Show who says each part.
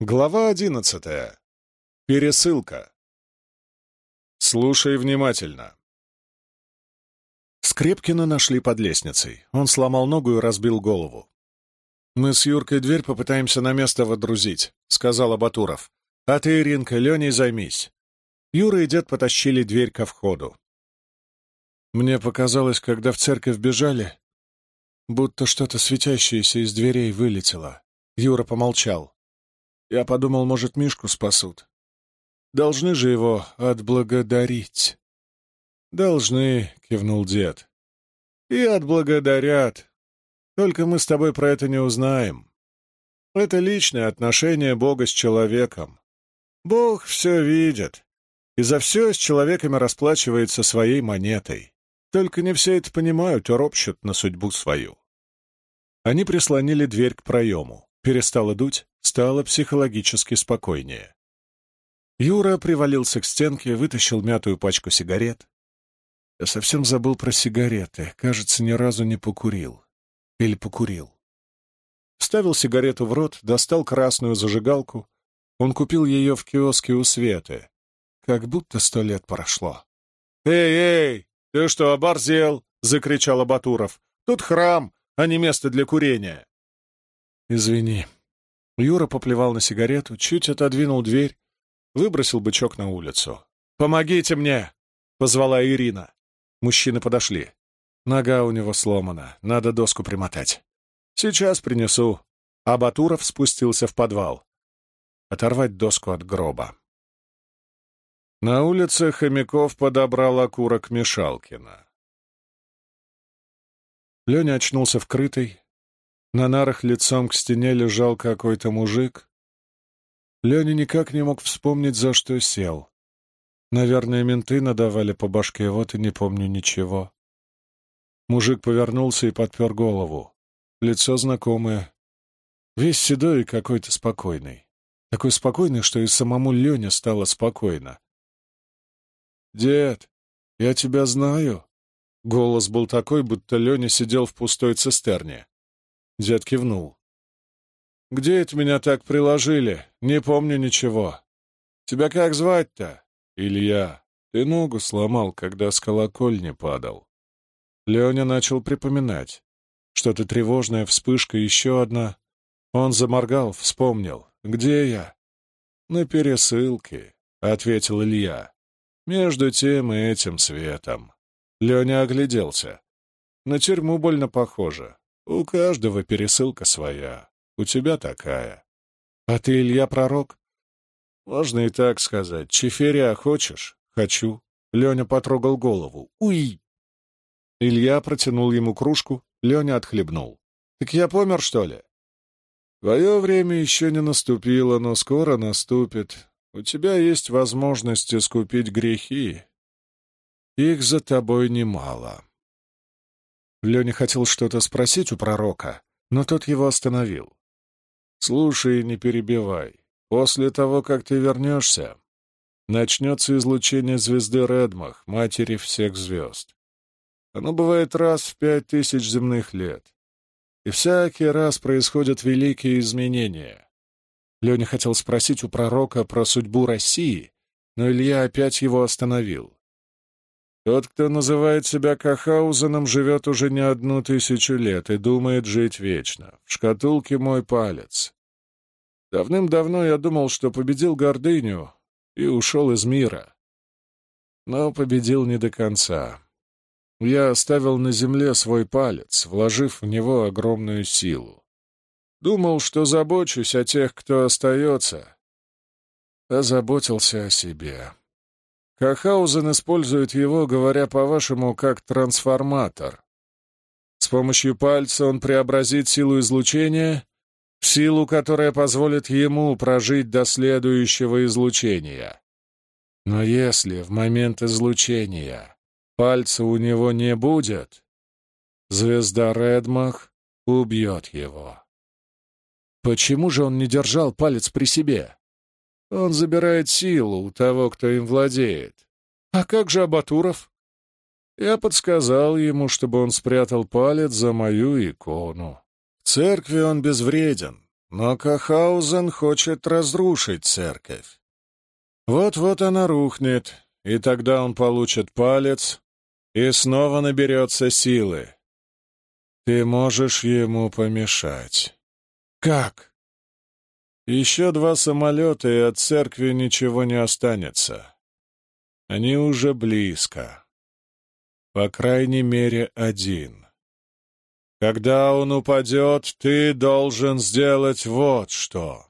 Speaker 1: Глава одиннадцатая. Пересылка. Слушай внимательно. Скрепкина нашли под лестницей. Он сломал ногу и разбил голову. «Мы с Юркой дверь попытаемся на место водрузить», — сказал Абатуров. «А ты, Иринка, Леней займись». Юра и дед потащили дверь ко входу. Мне показалось, когда в церковь бежали, будто что-то светящееся из дверей вылетело. Юра помолчал. Я подумал, может, Мишку спасут. Должны же его отблагодарить. «Должны», — кивнул дед. «И отблагодарят. Только мы с тобой про это не узнаем. Это личное отношение Бога с человеком. Бог все видит, и за все с человеками расплачивается своей монетой. Только не все это понимают и ропщут на судьбу свою». Они прислонили дверь к проему. Перестало дуть, стало психологически спокойнее. Юра привалился к стенке, вытащил мятую пачку сигарет. Я совсем забыл про сигареты. Кажется, ни разу не покурил. Или покурил. Вставил сигарету в рот, достал красную зажигалку. Он купил ее в киоске у Светы. Как будто сто лет прошло. «Эй, эй, ты что, оборзел?» — закричал Абатуров. «Тут храм, а не место для курения». «Извини», Юра поплевал на сигарету, чуть отодвинул дверь, выбросил бычок на улицу. «Помогите мне!» — позвала Ирина. Мужчины подошли. Нога у него сломана, надо доску примотать. «Сейчас принесу». А Батуров спустился в подвал. Оторвать доску от гроба. На улице Хомяков подобрал окурок Мишалкина. Леня очнулся в крытой, на нарах лицом к стене лежал какой-то мужик. Леня никак не мог вспомнить, за что сел. Наверное, менты надавали по башке, вот и не помню ничего. Мужик повернулся и подпер голову. Лицо знакомое. Весь седой и какой-то спокойный. Такой спокойный, что и самому Лене стало спокойно. «Дед, я тебя знаю». Голос был такой, будто Леня сидел в пустой цистерне. Дед кивнул. «Где это меня так приложили? Не помню ничего. Тебя как звать-то?» «Илья. Ты ногу сломал, когда с колокольни падал». Леня начал припоминать. Что-то тревожная вспышка, еще одна. Он заморгал, вспомнил. «Где я?» «На пересылке», — ответил Илья. «Между тем и этим светом». Леня огляделся. На тюрьму больно похоже. У каждого пересылка своя. У тебя такая. А ты, Илья, пророк? Можно и так сказать. Чеферя хочешь? Хочу. Леня потрогал голову. Уй! Илья протянул ему кружку, Леня отхлебнул. Так я помер, что ли? Твое время еще не наступило, но скоро наступит. У тебя есть возможность искупить грехи. Их за тобой немало. Леня хотел что-то спросить у пророка, но тот его остановил. «Слушай, не перебивай. После того, как ты вернешься, начнется излучение звезды Редмах, матери всех звезд. Оно бывает раз в пять тысяч земных лет. И всякий раз происходят великие изменения. Леня хотел спросить у пророка про судьбу России, но Илья опять его остановил. Тот, кто называет себя Кахаузеном, живет уже не одну тысячу лет и думает жить вечно. В шкатулке мой палец. Давным-давно я думал, что победил гордыню и ушел из мира. Но победил не до конца. Я оставил на земле свой палец, вложив в него огромную силу. Думал, что забочусь о тех, кто остается, а заботился о себе. Кахаузен использует его, говоря по-вашему, как трансформатор. С помощью пальца он преобразит силу излучения в силу, которая позволит ему прожить до следующего излучения. Но если в момент излучения пальца у него не будет, звезда Редмах убьет его. Почему же он не держал палец при себе? Он забирает силу у того, кто им владеет. А как же Абатуров? Я подсказал ему, чтобы он спрятал палец за мою икону. В церкви он безвреден, но Кахаузен хочет разрушить церковь. Вот-вот она рухнет, и тогда он получит палец и снова наберется силы. Ты можешь ему помешать.
Speaker 2: Как?
Speaker 1: Еще два самолета, и от церкви ничего не останется. Они уже близко. По крайней мере, один. Когда он упадет, ты должен сделать вот что.